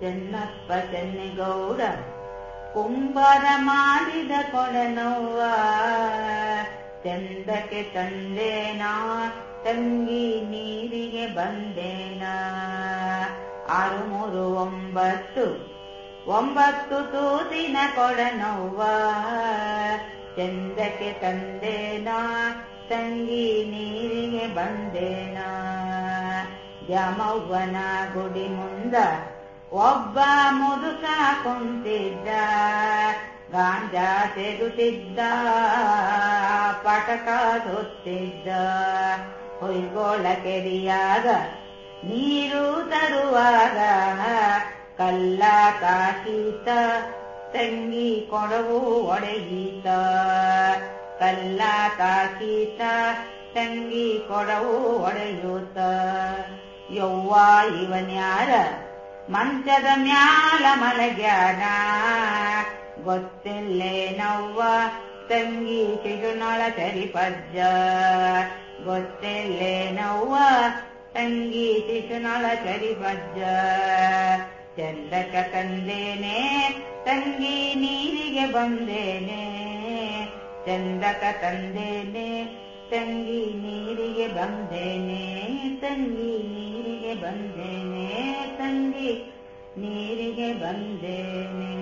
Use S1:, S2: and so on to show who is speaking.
S1: ಚೆನ್ನಪ್ಪ ಚೆನ್ನಿಗೌಡ, ಕುಂಬರ ಮಾಡಿದ ಕೊಡನವ್ವ. ಚಂದಕ್ಕೆ ತಂದೇನಾ, ತಂಗಿ ನೀರಿಗೆ ಬಂದೇನ. ಆರು ಮೂರು ಒಂಬತ್ತು ಒಂಬತ್ತು ತೂತಿನ ಕೊಡನವ್ವ. ಚಂದಕ್ಕೆ ತಂದೇನಾ, ತಂಗಿ ನೀರಿಗೆ ಬಂದೇನ. ಯಮವ್ವನ ಗುಡಿ ಮುಂದ ಒಬ್ಬ ಮುದುಕ ಕುಂತಿದ್ದ, ಗಾಂಜಾ ತೆಗುತ್ತಿದ್ದ ಪಟಕ ಸುತ್ತಿದ್ದ. ಹೊಯ್ಗೋಳ ಕೆರಿಯಾಗ ನೀರು ತರುವಾಗ ಕಲ್ಲ ಕಾಕೀತ ತಂಗಿ ಕೊಡವು ಒಡೆಗೀತ ಕಲ್ಲ ಕಾಕೀತ ತಂಗಿ ಕೊಡವು ಒಡೆಯೂತ ಯವ್ವ, ಇವನ್ಯಾರ ಮಂಚದ ಮ್ಯಾಲ ಮಲಗ್ಯಾನ ಗೊತ್ತಿಲ್ಲೇನವ್ವ ತಂಗಿ ಶಿಶುನೊಳ ಚರಿಪಜ್ಜ ಗೊತ್ತಿಲ್ಲೇನವ್ವ ತಂಗಿ ಶಿಶುನೊಳ ಚರಿಪಜ್ಜ ಚಂದಕ ತಂದೇನೆ ತಂಗಿ ನೀರಿಗೆ ಬಂದೇನೆ ಚಂದಕ ತಂದೇನೆ ತಂಗಿ ನೀರಿಗೆ ಬಂದೇನೆ ತಂಗಿ ನೀರಿಗೆ ಬಂದೇನೆ ತಂಗಿ ನೀರಿಗೆ ಬಂದೇನೆ